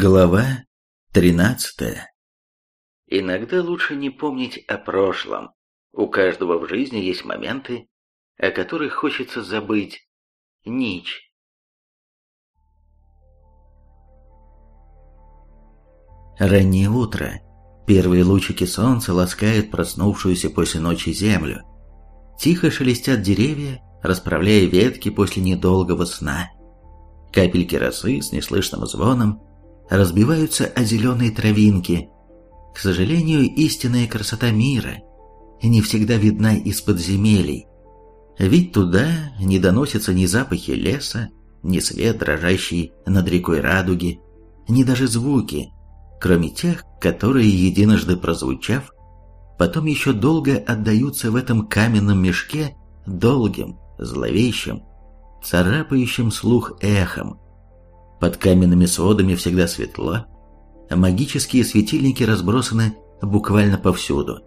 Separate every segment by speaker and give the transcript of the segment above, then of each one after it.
Speaker 1: Глава тринадцатая Иногда лучше не помнить о прошлом. У каждого в жизни есть моменты, о которых хочется забыть. Нич. Раннее утро. Первые лучики солнца ласкают проснувшуюся после ночи землю. Тихо шелестят деревья, расправляя ветки после недолгого сна. Капельки росы с неслышным звоном разбиваются о зеленые травинки. К сожалению, истинная красота мира не всегда видна из подземелий. Ведь туда не доносятся ни запахи леса, ни свет, дрожащий над рекой радуги, ни даже звуки, кроме тех, которые, единожды прозвучав, потом еще долго отдаются в этом каменном мешке долгим, зловещим, царапающим слух эхом. Под каменными сводами всегда светло, а магические светильники разбросаны буквально повсюду,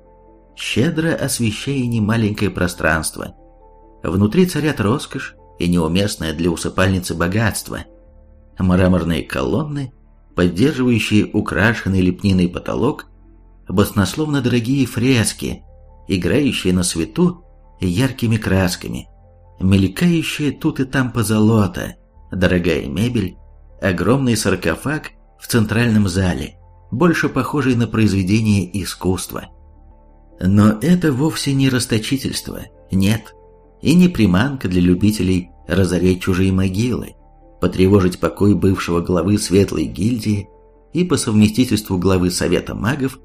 Speaker 1: щедро освещая немаленькое пространство. Внутри царят роскошь и неуместное для усыпальницы богатство. Мраморные колонны, поддерживающие украшенный лепниной потолок, баснословно дорогие фрески, играющие на свету яркими красками, мелькающие тут и там позолота, дорогая мебель, огромный саркофаг в центральном зале, больше похожий на произведение искусства. Но это вовсе не расточительство, нет, и не приманка для любителей разорять чужие могилы, потревожить покой бывшего главы Светлой гильдии и по совместительству главы Совета магов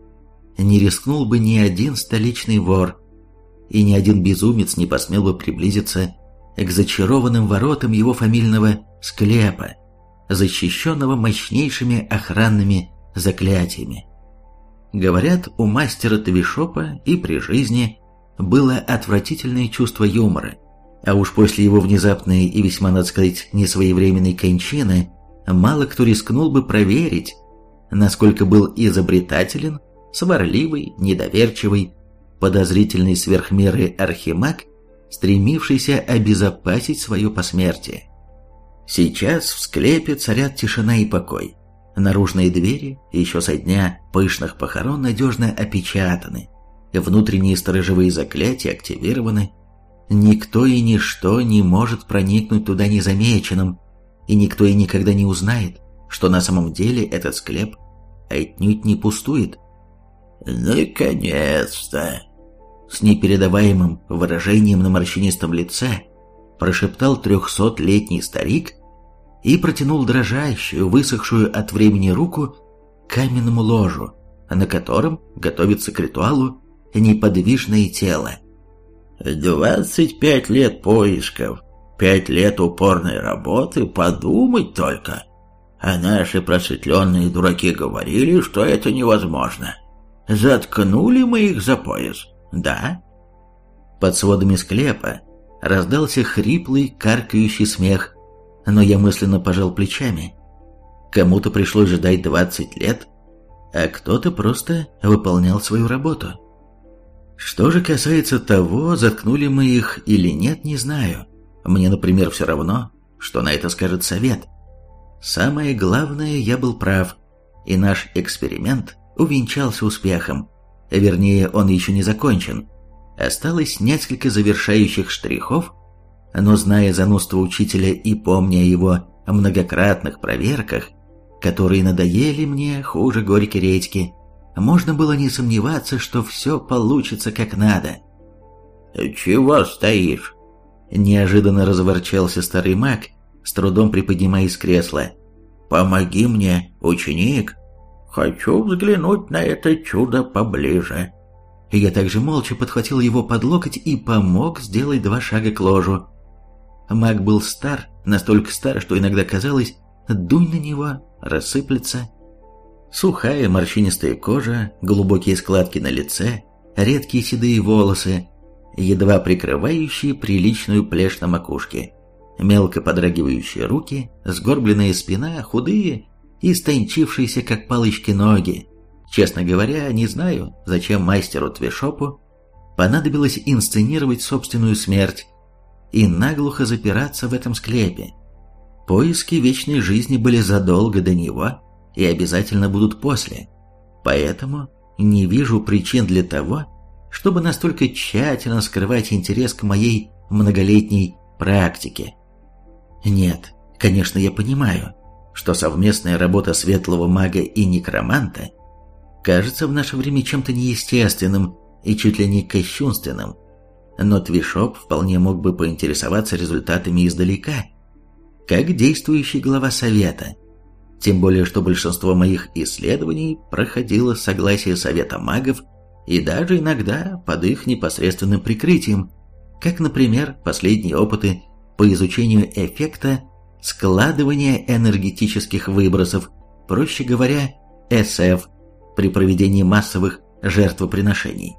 Speaker 1: не рискнул бы ни один столичный вор, и ни один безумец не посмел бы приблизиться к зачарованным воротам его фамильного склепа, защищенного мощнейшими охранными заклятиями. Говорят, у мастера Твишопа и при жизни было отвратительное чувство юмора, а уж после его внезапной и весьма, надо сказать, несвоевременной кончины, мало кто рискнул бы проверить, насколько был изобретателен, сварливый, недоверчивый, подозрительный сверхмеры архимаг, стремившийся обезопасить свое посмертие. Сейчас в склепе царят тишина и покой. Наружные двери, еще со дня пышных похорон, надежно опечатаны. Внутренние сторожевые заклятия активированы. Никто и ничто не может проникнуть туда незамеченным, и никто и никогда не узнает, что на самом деле этот склеп отнюдь не пустует.
Speaker 2: «Наконец-то!»
Speaker 1: С непередаваемым выражением на морщинистом лице прошептал трехсотлетний старик и протянул дрожащую, высохшую от времени руку к каменному ложу, на котором готовится к ритуалу неподвижное тело.
Speaker 2: «Двадцать пять лет поисков, пять лет упорной работы, подумать только. А наши просветленные дураки говорили, что это невозможно. Заткнули мы их за пояс, да?»
Speaker 1: Под сводами склепа раздался хриплый, каркающий смех, но я мысленно пожал плечами. Кому-то пришлось ждать 20 лет, а кто-то просто выполнял свою работу. Что же касается того, заткнули мы их или нет, не знаю. Мне, например, все равно, что на это скажет совет. Самое главное, я был прав, и наш эксперимент увенчался успехом. Вернее, он еще не закончен. Осталось несколько завершающих штрихов, но зная занудство учителя и помня о его многократных проверках, которые надоели мне хуже горькой редьки, можно было не сомневаться, что все получится как надо.
Speaker 2: «Чего стоишь?»
Speaker 1: Неожиданно разворчался старый маг, с трудом приподнимаясь с кресла.
Speaker 2: «Помоги мне, ученик. Хочу взглянуть на это чудо поближе».
Speaker 1: Я также молча подхватил его под локоть и помог сделать два шага к ложу. Маг был стар, настолько стар, что иногда казалось, дунь на него, рассыплется. Сухая морщинистая кожа, глубокие складки на лице, редкие седые волосы, едва прикрывающие приличную плешь на макушке, мелко подрагивающие руки, сгорбленная спина, худые и стончившиеся, как палочки, ноги. Честно говоря, не знаю, зачем мастеру Твешопу понадобилось инсценировать собственную смерть, и наглухо запираться в этом склепе. Поиски вечной жизни были задолго до него и обязательно будут после. Поэтому не вижу причин для того, чтобы настолько тщательно скрывать интерес к моей многолетней практике. Нет, конечно, я понимаю, что совместная работа светлого мага и некроманта кажется в наше время чем-то неестественным и чуть ли не кощунственным, но Твишоп вполне мог бы поинтересоваться результатами издалека, как действующий глава совета – тем более, что большинство моих исследований проходило с согласия Совета магов и даже иногда под их непосредственным прикрытием, как, например, последние опыты по изучению эффекта складывания энергетических выбросов, проще говоря, СФ, при проведении массовых жертвоприношений.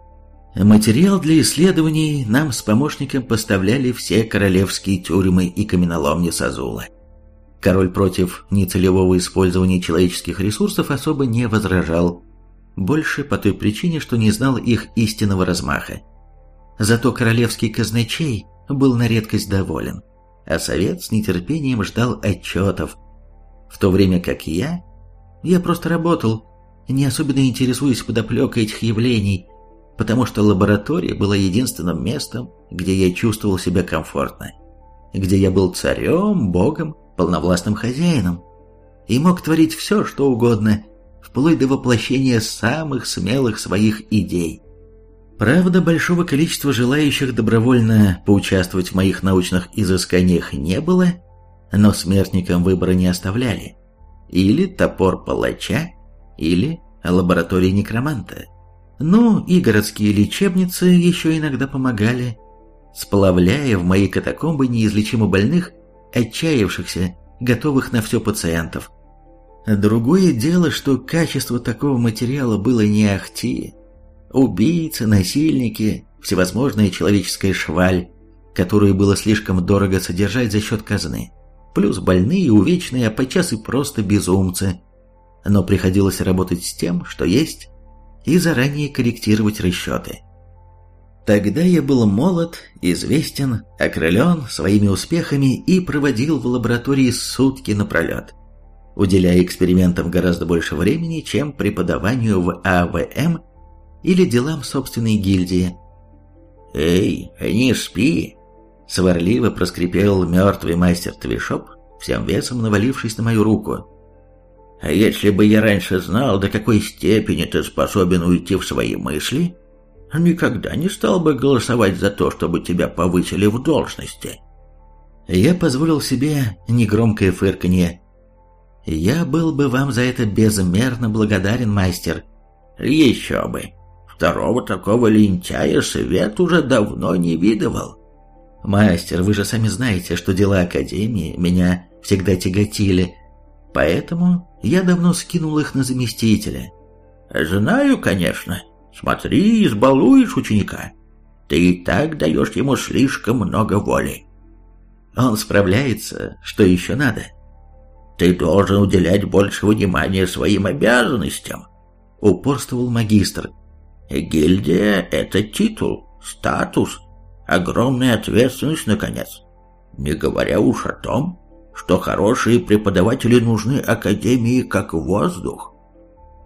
Speaker 1: Материал для исследований нам с помощником поставляли все королевские тюрьмы и каменоломни Сазула. Король против нецелевого использования человеческих ресурсов особо не возражал, больше по той причине, что не знал их истинного размаха. Зато королевский казначей был на редкость доволен, а совет с нетерпением ждал отчетов, в то время как я... Я просто работал, не особенно интересуясь подоплекой этих явлений, потому что лаборатория была единственным местом, где я чувствовал себя комфортно, где я был царем, богом полновластным хозяином и мог творить все, что угодно, вплоть до воплощения самых смелых своих идей. Правда, большого количества желающих добровольно поучаствовать в моих научных изысканиях не было, но смертникам выбора не оставляли. Или топор палача, или лаборатория некроманта. Ну, и городские лечебницы еще иногда помогали, сплавляя в мои катакомбы неизлечимо больных отчаявшихся, готовых на все пациентов. Другое дело, что качество такого материала было не ахти. Убийцы, насильники, всевозможная человеческая шваль, которую было слишком дорого содержать за счет казны, плюс больные, увечные, а подчас и просто безумцы. Но приходилось работать с тем, что есть, и заранее корректировать расчеты. Тогда я был молод, известен, окрылен своими успехами и проводил в лаборатории сутки напролет, уделяя экспериментам гораздо больше времени, чем преподаванию в АВМ или делам собственной гильдии. «Эй, не спи!» — сварливо проскрипел мертвый мастер Твишоп, всем весом навалившись на мою руку. «А если бы я раньше знал, до какой степени ты способен уйти в свои мысли...» никогда не стал бы голосовать за то, чтобы тебя повысили в должности. Я позволил себе негромкое фырканье. Я был бы вам за это безмерно благодарен, мастер. Еще бы. Второго такого лентяя свет уже давно не видывал. Мастер, вы же сами знаете, что дела Академии меня всегда тяготили, поэтому я давно скинул их на заместителя. Знаю, конечно, Смотри, избалуешь ученика. Ты и так даешь ему слишком много воли. Он справляется, что еще надо. Ты должен уделять больше внимания своим обязанностям, упорствовал магистр. Гильдия — это титул, статус, огромная ответственность, наконец. Не говоря уж о том, что хорошие преподаватели нужны Академии как воздух.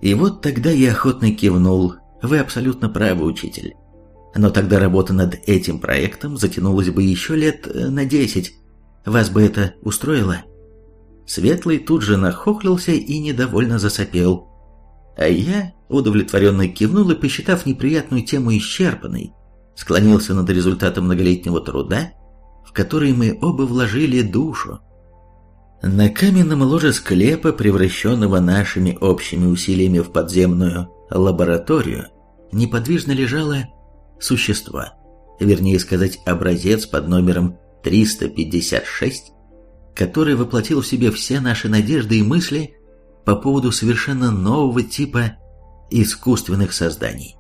Speaker 1: И вот тогда я охотно кивнул, вы абсолютно правы, учитель. Но тогда работа над этим проектом затянулась бы еще лет э, на десять. Вас бы это устроило?» Светлый тут же нахохлился и недовольно засопел. А я, удовлетворенно кивнул и, посчитав неприятную тему исчерпанной, склонился над результатом многолетнего труда, в который мы оба вложили душу. На каменном ложе склепа, превращенного нашими общими усилиями в подземную лабораторию неподвижно лежало существо, вернее сказать, образец под номером 356, который воплотил в себе все наши надежды и мысли по поводу совершенно нового типа искусственных созданий.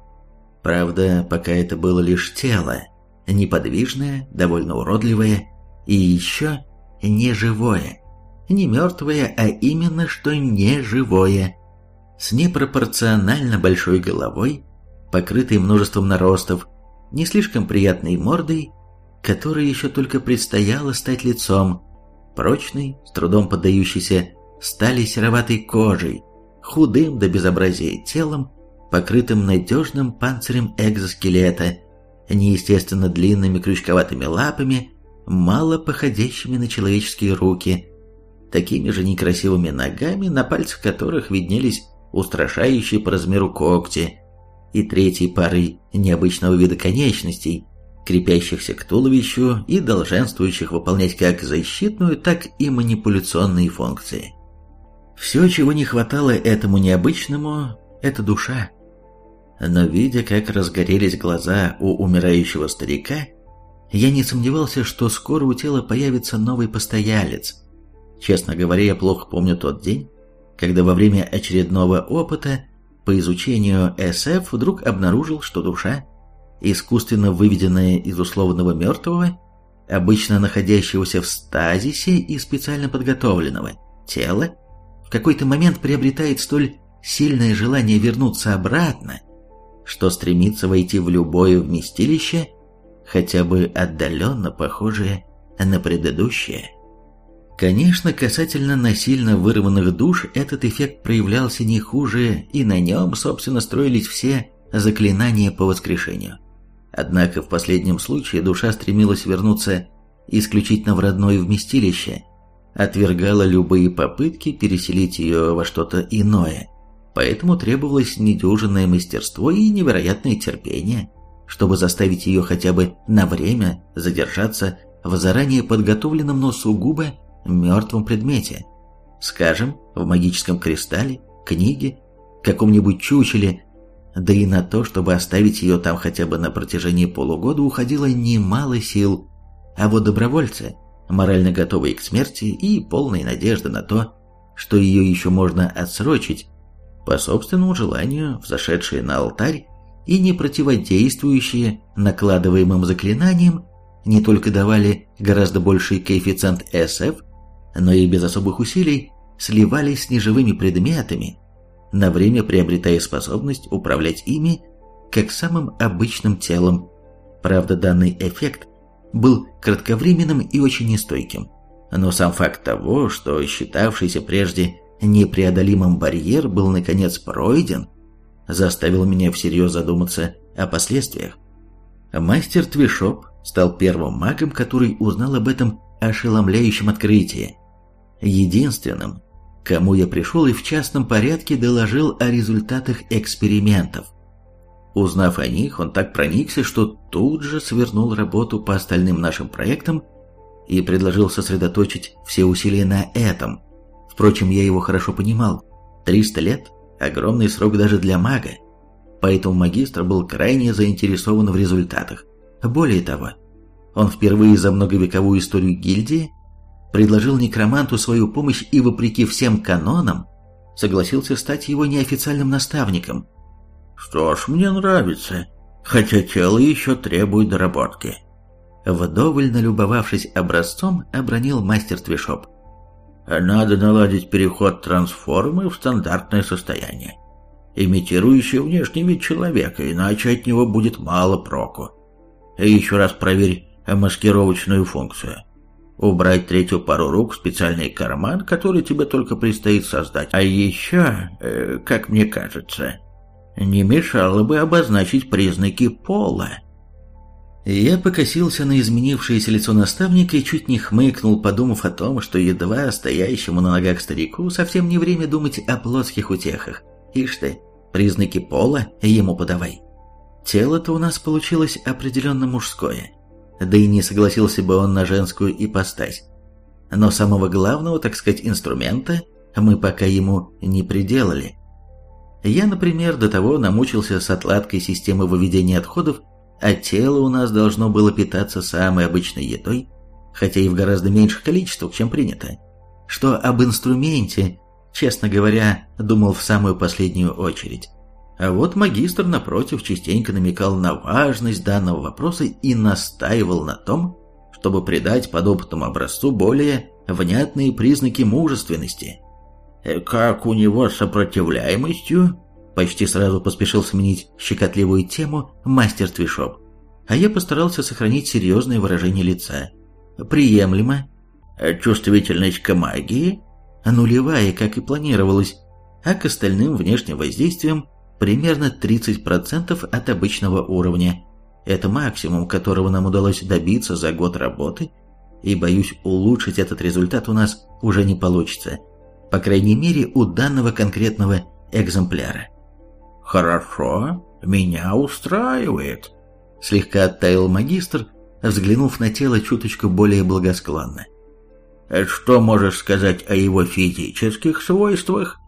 Speaker 1: Правда, пока это было лишь тело, неподвижное, довольно уродливое и еще не живое. Не мертвое, а именно что не живое. С непропорционально большой головой, покрытой множеством наростов, не слишком приятной мордой, которой еще только предстояло стать лицом, прочной, с трудом поддающейся стали сероватой кожей, худым до безобразия телом, покрытым надежным панцирем экзоскелета, неестественно длинными крючковатыми лапами, мало походящими на человеческие руки, такими же некрасивыми ногами, на пальцах которых виднелись устрашающие по размеру когти, и третьей парой необычного вида конечностей, крепящихся к туловищу и долженствующих выполнять как защитную, так и манипуляционные функции. Все, чего не хватало этому необычному, это душа. Но видя, как разгорелись глаза у умирающего старика, я не сомневался, что скоро у тела появится новый постоялец. Честно говоря, я плохо помню тот день, когда во время очередного опыта по изучению СФ вдруг обнаружил, что душа, искусственно выведенная из условного мертвого, обычно находящегося в стазисе и специально подготовленного тела, в какой-то момент приобретает столь сильное желание вернуться обратно, что стремится войти в любое вместилище, хотя бы отдаленно похожее на предыдущее. Конечно, касательно насильно вырванных душ этот эффект проявлялся не хуже, и на нем, собственно, строились все заклинания по воскрешению. Однако в последнем случае душа стремилась вернуться исключительно в родное вместилище, отвергала любые попытки переселить ее во что-то иное, поэтому требовалось недюжинное мастерство и невероятное терпение, чтобы заставить ее хотя бы на время задержаться в заранее подготовленном, но сугубо мертвом предмете. Скажем, в магическом кристалле, книге, каком-нибудь чучеле, да и на то, чтобы оставить ее там хотя бы на протяжении полугода, уходило немало сил. А вот добровольцы, морально готовые к смерти и полные надежды на то, что ее еще можно отсрочить, по собственному желанию взошедшие на алтарь и не противодействующие накладываемым заклинаниям, не только давали гораздо больший коэффициент SF, но и без особых усилий сливались с неживыми предметами, на время приобретая способность управлять ими как самым обычным телом. Правда, данный эффект был кратковременным и очень нестойким. Но сам факт того, что считавшийся прежде непреодолимым барьер был наконец пройден, заставил меня всерьез задуматься о последствиях. Мастер Твишоп стал первым магом, который узнал об этом ошеломляющем открытии единственным, кому я пришел и в частном порядке доложил о результатах экспериментов. Узнав о них, он так проникся, что тут же свернул работу по остальным нашим проектам и предложил сосредоточить все усилия на этом. Впрочем, я его хорошо понимал. 300 лет – огромный срок даже для мага, поэтому магистр был крайне заинтересован в результатах. Более того, он впервые за многовековую историю гильдии предложил некроманту свою помощь и, вопреки всем канонам, согласился стать его неофициальным наставником.
Speaker 2: «Что ж, мне нравится, хотя тело еще требует доработки».
Speaker 1: Вдоволь налюбовавшись образцом, обронил мастер Твишоп.
Speaker 2: «Надо наладить переход трансформы в стандартное состояние, имитирующее внешний вид человека, иначе от него будет мало проку. И еще раз проверь маскировочную функцию убрать третью пару рук в специальный карман, который тебе только предстоит создать. А еще, э, как мне кажется, не мешало бы обозначить признаки пола.
Speaker 1: Я покосился на изменившееся лицо наставника и чуть не хмыкнул, подумав о том, что едва стоящему на ногах старику совсем не время думать о плотских утехах. Ишь ты, признаки пола ему подавай. Тело-то у нас получилось определенно мужское да и не согласился бы он на женскую ипостась. Но самого главного, так сказать, инструмента мы пока ему не приделали. Я, например, до того намучился с отладкой системы выведения отходов, а тело у нас должно было питаться самой обычной едой, хотя и в гораздо меньших количествах, чем принято. Что об инструменте, честно говоря, думал в самую последнюю очередь. А вот магистр, напротив, частенько намекал на важность данного вопроса и настаивал на том, чтобы придать подопытному образцу более внятные признаки мужественности.
Speaker 2: Э, «Как у него с сопротивляемостью?»
Speaker 1: Почти сразу поспешил сменить щекотливую тему мастер Твишоп. А я постарался сохранить серьезное выражение лица. «Приемлемо».
Speaker 2: «Чувствительность к магии?»
Speaker 1: «Нулевая, как и планировалось. а к остальным внешним воздействиям примерно 30% от обычного уровня. Это максимум, которого нам удалось добиться за год работы, и, боюсь, улучшить этот результат у нас уже не получится. По крайней мере, у данного конкретного экземпляра.
Speaker 2: «Хорошо, меня устраивает», — слегка оттаял магистр, взглянув на тело чуточку более благосклонно. «Что можешь сказать о его физических свойствах?»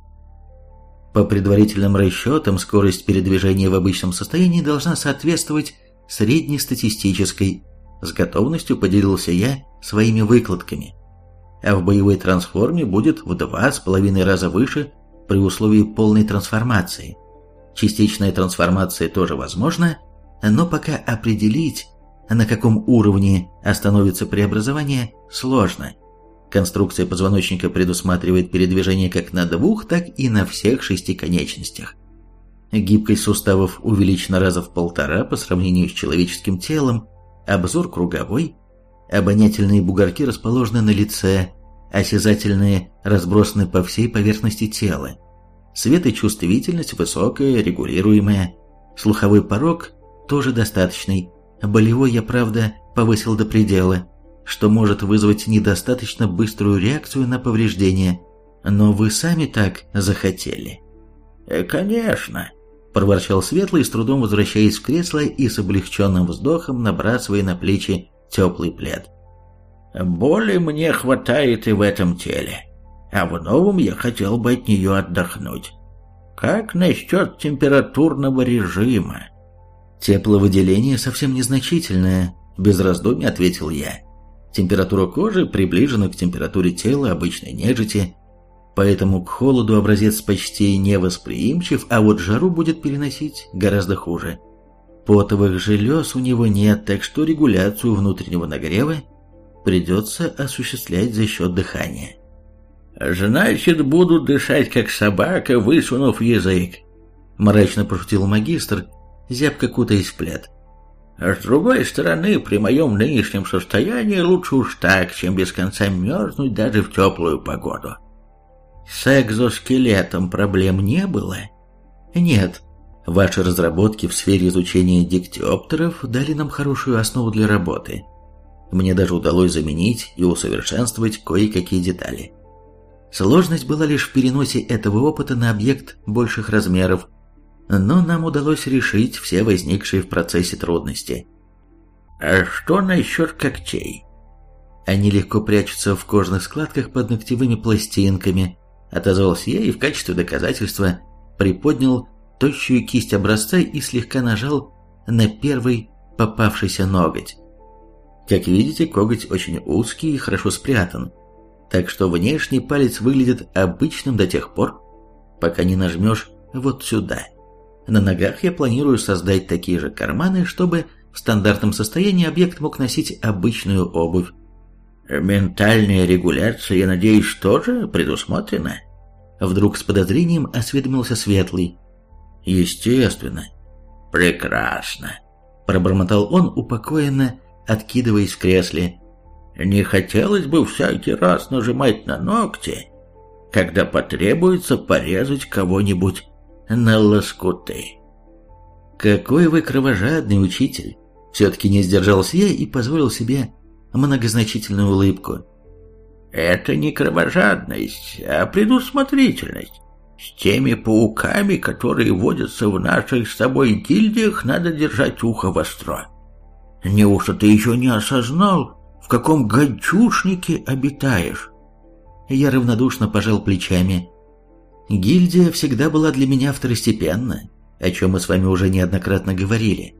Speaker 1: По предварительным расчетам, скорость передвижения в обычном состоянии должна соответствовать среднестатистической. С готовностью поделился я своими выкладками. А в боевой трансформе будет в два с половиной раза выше при условии полной трансформации. Частичная трансформация тоже возможна, но пока определить, на каком уровне остановится преобразование, сложно. Конструкция позвоночника предусматривает передвижение как на двух, так и на всех шести конечностях. Гибкость суставов увеличена раза в полтора по сравнению с человеческим телом, обзор круговой, обонятельные бугорки расположены на лице, осязательные разбросаны по всей поверхности тела. Светочувствительность высокая, регулируемая. Слуховой порог тоже достаточный. Болевой я, правда, повысил до предела что может вызвать недостаточно быструю реакцию на повреждение. Но вы сами так захотели.
Speaker 2: «Э, «Конечно», –
Speaker 1: проворчал Светлый, с трудом возвращаясь в кресло и с облегченным вздохом набрасывая на плечи теплый плед.
Speaker 2: «Боли мне хватает и в этом теле, а в новом я хотел бы от нее отдохнуть. Как насчет температурного режима?»
Speaker 1: «Тепловыделение совсем незначительное», – без раздумий ответил я. Температура кожи приближена к температуре тела обычной нежити, поэтому к холоду образец почти невосприимчив, а вот жару будет переносить гораздо хуже. Потовых желез у него нет, так что регуляцию внутреннего нагрева придется осуществлять за счет дыхания.
Speaker 2: «Значит, буду дышать, как собака, высунув язык», — мрачно пошутил магистр, зябко кутаясь в плед. А с другой стороны, при моем нынешнем состоянии лучше уж так, чем без конца мерзнуть даже в теплую погоду.
Speaker 1: С экзоскелетом проблем не было? Нет. Ваши разработки в сфере изучения диктиоптеров дали нам хорошую основу для работы. Мне даже удалось заменить и усовершенствовать кое-какие детали. Сложность была лишь в переносе этого опыта на объект больших размеров, но нам удалось решить все возникшие в процессе трудности.
Speaker 2: А что насчет когтей?
Speaker 1: Они легко прячутся в кожных складках под ногтевыми пластинками, отозвался я и в качестве доказательства приподнял тощую кисть образца и слегка нажал на первый попавшийся ноготь. Как видите, коготь очень узкий и хорошо спрятан, так что внешний палец выглядит обычным до тех пор, пока не нажмешь вот сюда. На ногах я планирую создать такие же карманы, чтобы в стандартном состоянии объект мог носить обычную обувь.
Speaker 2: «Ментальная регуляция, я надеюсь, тоже предусмотрена?»
Speaker 1: Вдруг с подозрением осведомился Светлый.
Speaker 2: «Естественно». «Прекрасно», — пробормотал он, упокоенно откидываясь в кресле. «Не хотелось бы всякий раз нажимать на ногти, когда потребуется порезать кого-нибудь на лоскуты.
Speaker 1: «Какой вы кровожадный учитель!» Все-таки не сдержался я и позволил себе многозначительную улыбку.
Speaker 2: «Это не кровожадность, а предусмотрительность. С теми пауками, которые водятся в наших с тобой гильдиях, надо держать ухо востро. Неужто ты еще не осознал, в каком гадюшнике обитаешь?»
Speaker 1: Я равнодушно пожал плечами. Гильдия всегда была для меня второстепенна, о чем мы с вами уже неоднократно говорили.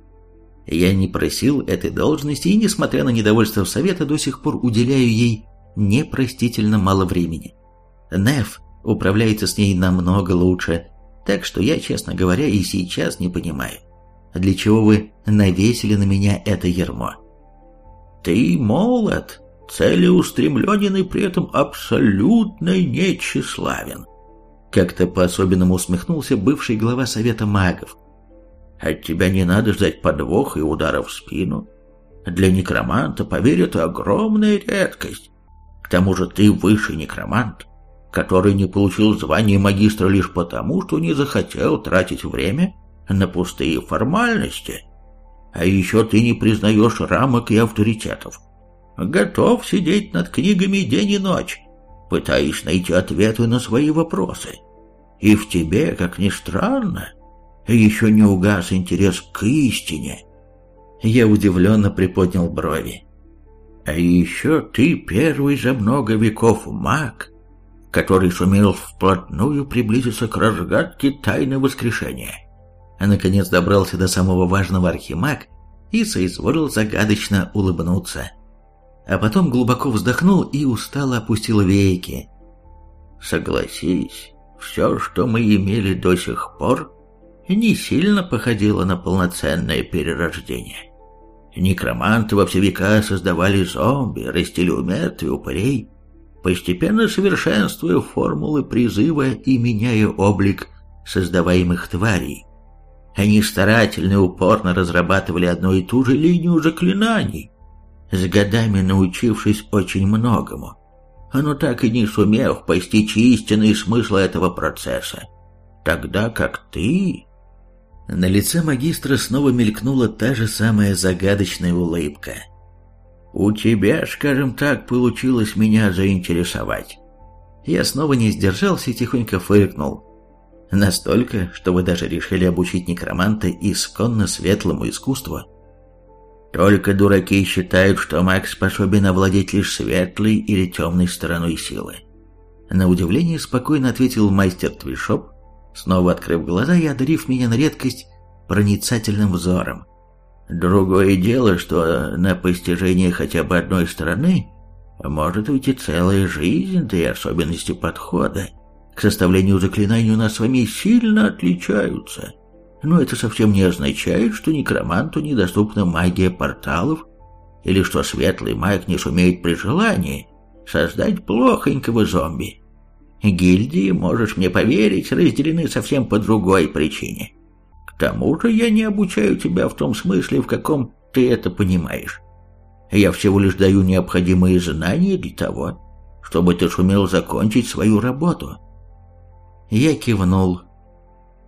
Speaker 1: Я не просил этой должности и, несмотря на недовольство Совета, до сих пор уделяю ей непростительно мало времени. Неф управляется с ней намного лучше, так что я, честно говоря, и сейчас не понимаю, для чего вы навесили на меня это ермо.
Speaker 2: Ты молод, целеустремленен и при этом абсолютно нечеславен.
Speaker 1: Как-то по-особенному усмехнулся бывший глава Совета магов.
Speaker 2: От тебя не надо ждать подвоха и удара в спину. Для некроманта, поверь, это огромная редкость. К тому же ты выше некромант. который не получил звание магистра лишь потому, что не захотел тратить время на пустые формальности. А еще ты не признаешь рамок и авторитетов. Готов сидеть над книгами день и ночь, пытаясь найти ответы на свои вопросы. И в тебе, как ни странно, еще не угас интерес к истине.
Speaker 1: Я удивленно приподнял брови.
Speaker 2: А еще ты первый за много веков маг, который сумел вплотную приблизиться к разгадке тайны воскрешения.
Speaker 1: А наконец добрался до самого важного архимаг и соизволил загадочно улыбнуться. А потом глубоко вздохнул и устало опустил веки.
Speaker 2: Согласись, все, что мы имели до сих пор, не сильно походило на полноценное перерождение. Некроманты во все века создавали зомби, растили у мертвей упырей, постепенно совершенствуя формулы призыва и меняя облик создаваемых тварей. Они старательно и упорно разрабатывали одну и ту же линию заклинаний, с годами научившись очень многому, но так и не сумев постичь истинный смысл этого процесса. Тогда как ты
Speaker 1: на лице магистра снова мелькнула та же самая загадочная улыбка.
Speaker 2: «У тебя, скажем так, получилось меня заинтересовать».
Speaker 1: Я снова не сдержался и тихонько фыркнул. Настолько, что вы даже решили обучить некроманта исконно светлому искусству.
Speaker 2: Только дураки считают, что маг способен овладеть лишь светлой или темной стороной силы.
Speaker 1: На удивление спокойно ответил мастер Твишоп, снова открыв глаза и одарив меня на редкость проницательным взором.
Speaker 2: Другое дело, что на постижение хотя бы одной стороны может уйти целая жизнь, да и особенности подхода к составлению заклинаний у нас с вами сильно отличаются. Но это совсем не означает, что некроманту недоступна магия порталов, или что светлый маг не сумеет при желании создать плохонького зомби. Гильдии, можешь мне поверить, разделены совсем по другой причине. К тому же я не обучаю тебя в том смысле, в каком ты это понимаешь. Я всего лишь даю необходимые знания для того, чтобы ты сумел закончить свою работу.
Speaker 1: Я кивнул.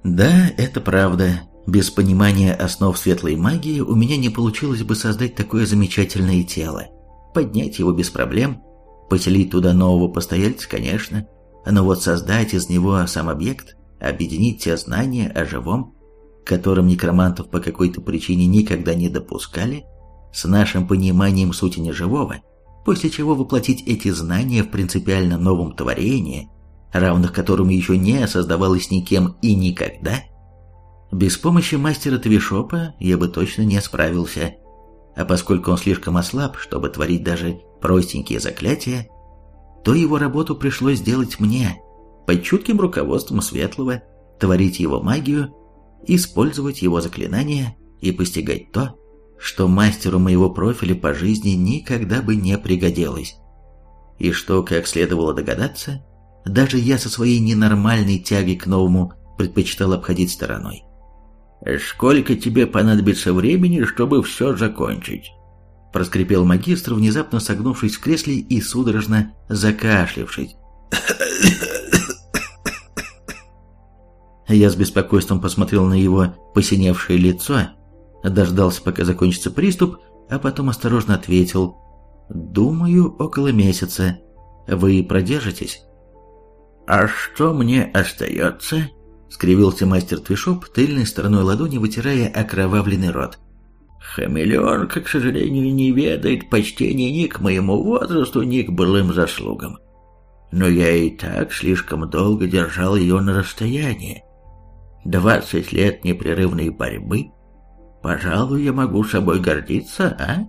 Speaker 1: Да, это правда. Без понимания основ светлой магии у меня не получилось бы создать такое замечательное тело. Поднять его без проблем, поселить туда нового постояльца, конечно, но вот создать из него сам объект, объединить те знания о живом, которым некромантов по какой-то причине никогда не допускали, с нашим пониманием сути неживого, после чего воплотить эти знания в принципиально новом творении, равных которым еще не создавалось никем и никогда, без помощи мастера Твишопа я бы точно не справился, а поскольку он слишком ослаб, чтобы творить даже простенькие заклятия, то его работу пришлось сделать мне, под чутким руководством Светлого, творить его магию, использовать его заклинания и постигать то, что мастеру моего профиля по жизни никогда бы не пригодилось. И что, как следовало догадаться, даже я со своей ненормальной тягой к новому предпочитал обходить стороной.
Speaker 2: «Сколько тебе понадобится времени, чтобы все закончить?»
Speaker 1: проскрипел магистр, внезапно согнувшись в кресле и судорожно закашлявшись. Я с беспокойством посмотрел на его посиневшее лицо, дождался, пока закончится приступ, а потом осторожно ответил «Думаю, около месяца. Вы продержитесь?»
Speaker 2: «А что мне остается?» — скривился мастер Твишоп, тыльной стороной ладони вытирая окровавленный рот. Хамелеонка, к сожалению, не ведает почтения ни к моему возрасту, ни к былым заслугам. Но я и так слишком долго держал ее на расстоянии. Двадцать лет непрерывной борьбы. Пожалуй, я могу собой гордиться, а?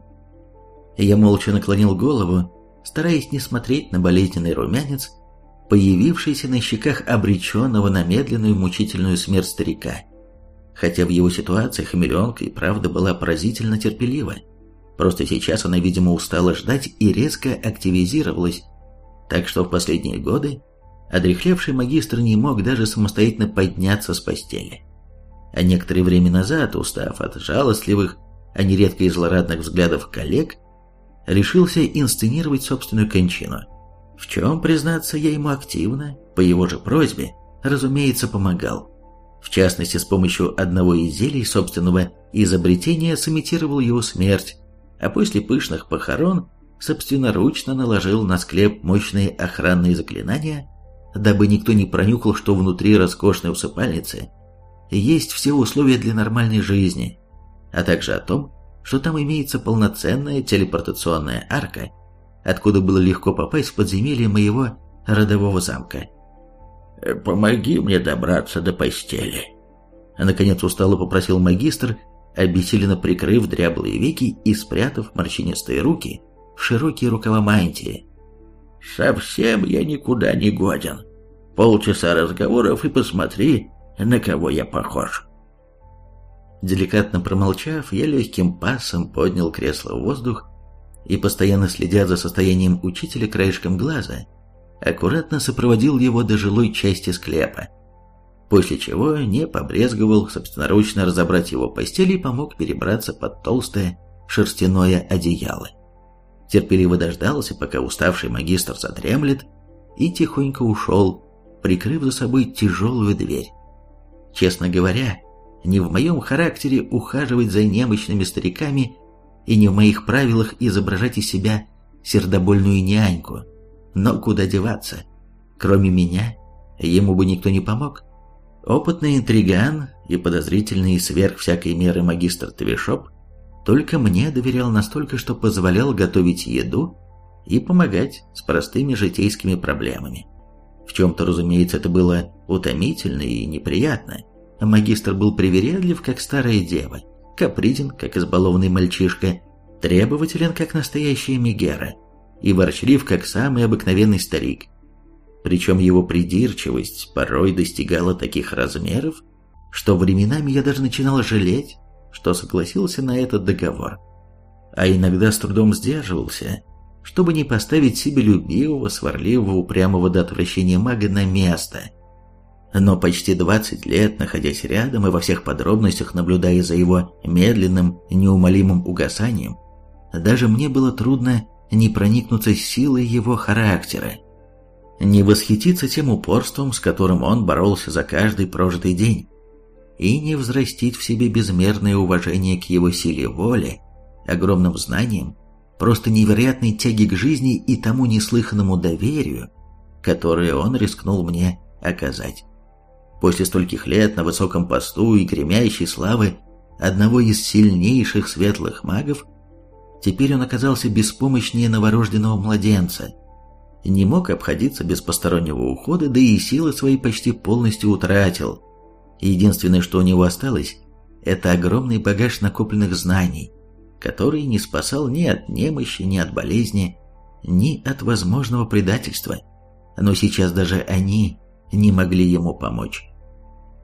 Speaker 1: Я молча наклонил голову, стараясь не смотреть на болезненный румянец, появившийся на щеках обреченного на медленную мучительную смерть старика хотя в его ситуации хамелеонка и правда была поразительно терпелива. Просто сейчас она, видимо, устала ждать и резко активизировалась, так что в последние годы одрехлевший магистр не мог даже самостоятельно подняться с постели. А некоторое время назад, устав от жалостливых, а нередко и злорадных взглядов коллег, решился инсценировать собственную кончину. В чем, признаться, я ему активно, по его же просьбе, разумеется, помогал. В частности, с помощью одного из зелий собственного изобретения сымитировал его смерть, а после пышных похорон собственноручно наложил на склеп мощные охранные заклинания, дабы никто не пронюхал, что внутри роскошной усыпальницы есть все условия для нормальной жизни, а также о том, что там имеется полноценная телепортационная арка, откуда было легко попасть в подземелье моего родового замка.
Speaker 2: «Помоги мне добраться до постели», —
Speaker 1: наконец устало попросил магистр, обессиленно прикрыв дряблые веки и спрятав морщинистые руки в широкие рукава мантии.
Speaker 2: «Совсем я никуда не годен. Полчаса разговоров и посмотри, на кого я похож».
Speaker 1: Деликатно промолчав, я легким пасом поднял кресло в воздух и, постоянно следя за состоянием учителя краешком глаза, аккуратно сопроводил его до жилой части склепа, после чего не побрезговал собственноручно разобрать его постель и помог перебраться под толстое шерстяное одеяло. Терпеливо дождался, пока уставший магистр задремлет, и тихонько ушел, прикрыв за собой тяжелую дверь. Честно говоря, не в моем характере ухаживать за немощными стариками и не в моих правилах изображать из себя сердобольную няньку. Но куда деваться? Кроме меня, ему бы никто не помог. Опытный интриган и подозрительный сверх всякой меры магистр Твишоп только мне доверял настолько, что позволял готовить еду и помогать с простыми житейскими проблемами. В чем-то, разумеется, это было утомительно и неприятно. Магистр был привередлив, как старая дева, капризен, как избалованный мальчишка, требователен, как настоящая Мегера, и ворчлив, как самый обыкновенный старик – причем его придирчивость порой достигала таких размеров, что временами я даже начинал жалеть, что согласился на этот договор. А иногда с трудом сдерживался, чтобы не поставить себе любивого, сварливого, упрямого до отвращения мага на место. Но почти 20 лет, находясь рядом и во всех подробностях наблюдая за его медленным, неумолимым угасанием, даже мне было трудно не проникнуться силой его характера не восхититься тем упорством, с которым он боролся за каждый прожитый день, и не взрастить в себе безмерное уважение к его силе воли, огромным знаниям, просто невероятной тяге к жизни и тому неслыханному доверию, которое он рискнул мне оказать. После стольких лет на высоком посту и гремящей славы одного из сильнейших светлых магов, теперь он оказался беспомощнее новорожденного младенца – не мог обходиться без постороннего ухода, да и силы свои почти полностью утратил. Единственное, что у него осталось, это огромный багаж накопленных знаний, который не спасал ни от немощи, ни от болезни, ни от возможного предательства. Но сейчас даже они не могли ему помочь.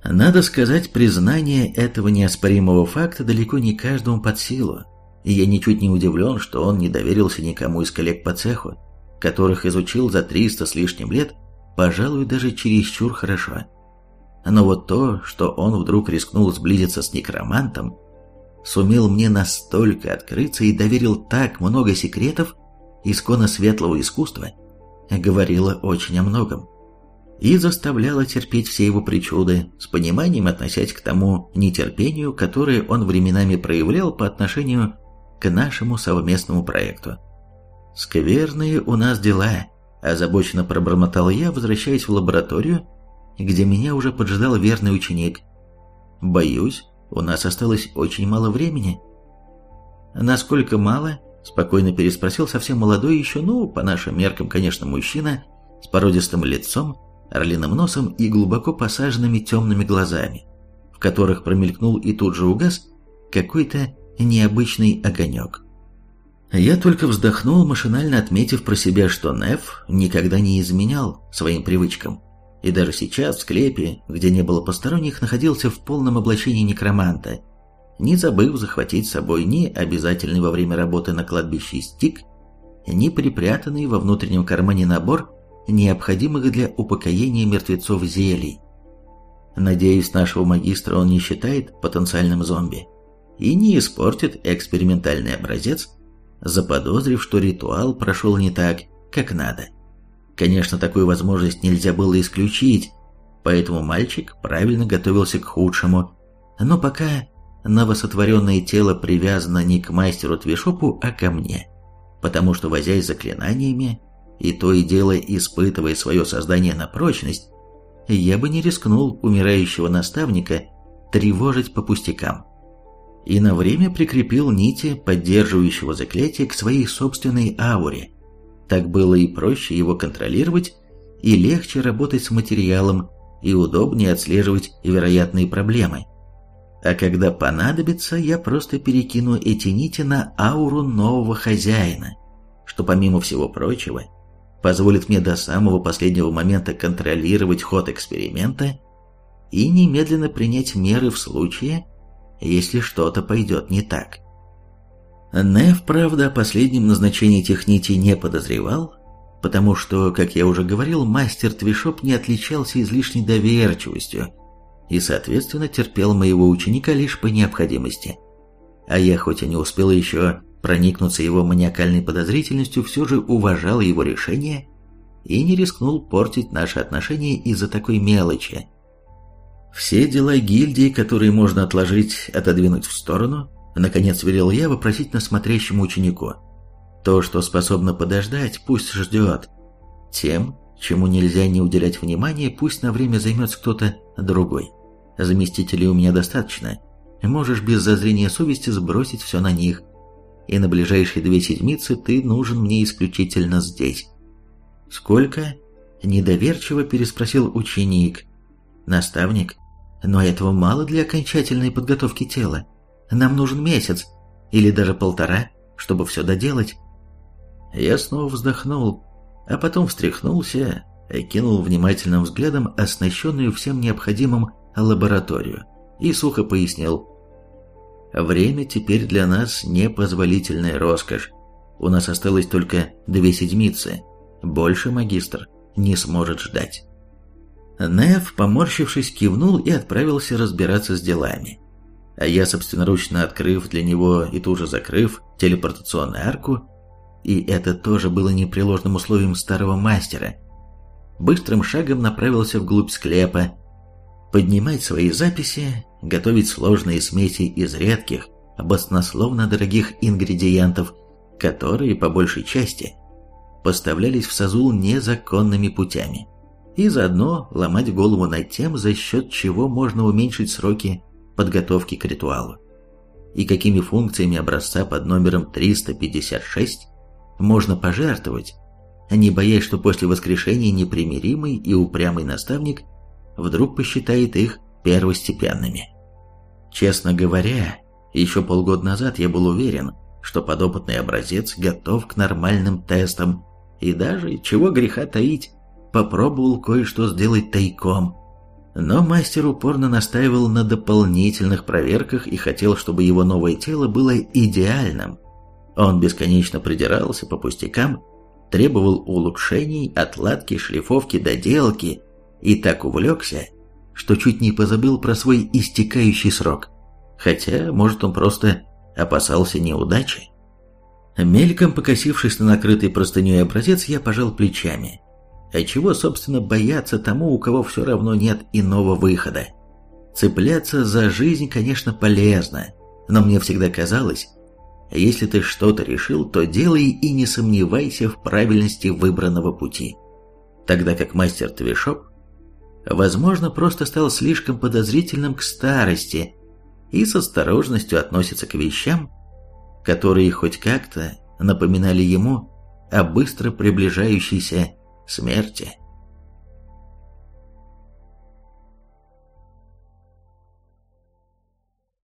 Speaker 1: Надо сказать, признание этого неоспоримого факта далеко не каждому под силу, и я ничуть не удивлен, что он не доверился никому из коллег по цеху которых изучил за 300 с лишним лет, пожалуй, даже чересчур хорошо. Но вот то, что он вдруг рискнул сблизиться с некромантом, сумел мне настолько открыться и доверил так много секретов исконно светлого искусства, говорило очень о многом. И заставляло терпеть все его причуды, с пониманием относясь к тому нетерпению, которое он временами проявлял по отношению к нашему совместному проекту. «Скверные у нас дела», – озабоченно пробормотал я, возвращаясь в лабораторию, где меня уже поджидал верный ученик. «Боюсь, у нас осталось очень мало времени». «Насколько мало?» – спокойно переспросил совсем молодой еще, ну, по нашим меркам, конечно, мужчина, с породистым лицом, орлиным носом и глубоко посаженными темными глазами, в которых промелькнул и тут же угас какой-то необычный огонек. Я только вздохнул, машинально отметив про себя, что Неф никогда не изменял своим привычкам. И даже сейчас в склепе, где не было посторонних, находился в полном облачении некроманта, не забыв захватить с собой ни обязательный во время работы на кладбище стик, ни припрятанный во внутреннем кармане набор необходимых для упокоения мертвецов зелий. Надеюсь, нашего магистра он не считает потенциальным зомби и не испортит экспериментальный образец, заподозрив, что ритуал прошел не так, как надо. Конечно, такую возможность нельзя было исключить, поэтому мальчик правильно готовился к худшему, но пока новосотворенное тело привязано не к мастеру Твишопу, а ко мне, потому что, возясь заклинаниями и то и дело испытывая свое создание на прочность, я бы не рискнул умирающего наставника тревожить по пустякам. И на время прикрепил нити поддерживающего заклятия к своей собственной ауре. Так было и проще его контролировать, и легче работать с материалом, и удобнее отслеживать вероятные проблемы. А когда понадобится, я просто перекину эти нити на ауру нового хозяина, что помимо всего прочего позволит мне до самого последнего момента контролировать ход эксперимента и немедленно принять меры в случае, если что-то пойдет не так. Нев, правда, о последнем назначении этих нитей не подозревал, потому что, как я уже говорил, мастер Твишоп не отличался излишней доверчивостью и, соответственно, терпел моего ученика лишь по необходимости. А я, хоть и не успел еще проникнуться его маниакальной подозрительностью, все же уважал его решение и не рискнул портить наши отношения из-за такой мелочи. Все дела гильдии, которые можно отложить, отодвинуть в сторону, наконец велел я вопросительно смотрящему ученику. То, что способно подождать, пусть ждет. Тем, чему нельзя не уделять внимания, пусть на время займется кто-то другой. Заместителей у меня достаточно. Можешь без зазрения совести сбросить все на них. И на ближайшие две седмицы ты нужен мне исключительно здесь. «Сколько?» – недоверчиво переспросил ученик. «Наставник, но этого мало для окончательной подготовки тела. Нам нужен месяц, или даже полтора, чтобы все доделать». Я снова вздохнул, а потом встряхнулся, окинул внимательным взглядом оснащенную всем необходимым лабораторию и сухо пояснил. «Время теперь для нас непозволительная роскошь. У нас осталось только две седмицы, больше магистр не сможет ждать. Нев, поморщившись, кивнул и отправился разбираться с делами. А я, собственноручно открыв для него и тут же закрыв телепортационную арку, и это тоже было непреложным условием старого мастера, быстрым шагом направился вглубь склепа, поднимать свои записи, готовить сложные смеси из редких, баснословно дорогих ингредиентов, которые, по большей части, поставлялись в Сазул незаконными путями, и заодно ломать голову над тем, за счет чего можно уменьшить сроки подготовки к ритуалу, и какими функциями образца под номером 356 можно пожертвовать, не боясь, что после воскрешения непримиримый и упрямый наставник вдруг посчитает их первостепенными. Честно говоря, еще полгода назад я был уверен, что подопытный образец готов к нормальным тестам и даже, чего греха таить, попробовал кое-что сделать тайком. Но мастер упорно настаивал на дополнительных проверках и хотел, чтобы его новое тело было идеальным. Он бесконечно придирался по пустякам, требовал улучшений, отладки, шлифовки, доделки и так увлекся, что чуть не позабыл про свой истекающий срок. Хотя, может, он просто опасался неудачи. Мельком покосившись на накрытый простыней образец, я пожал плечами. А чего, собственно, бояться тому, у кого все равно нет иного выхода? Цепляться за жизнь, конечно, полезно, но мне всегда казалось, если ты что-то решил, то делай и не сомневайся в правильности выбранного пути. Тогда как мастер Твишоп, возможно, просто стал слишком подозрительным к старости и с осторожностью относится к вещам, которые хоть как-то напоминали ему о быстро приближающейся смерти.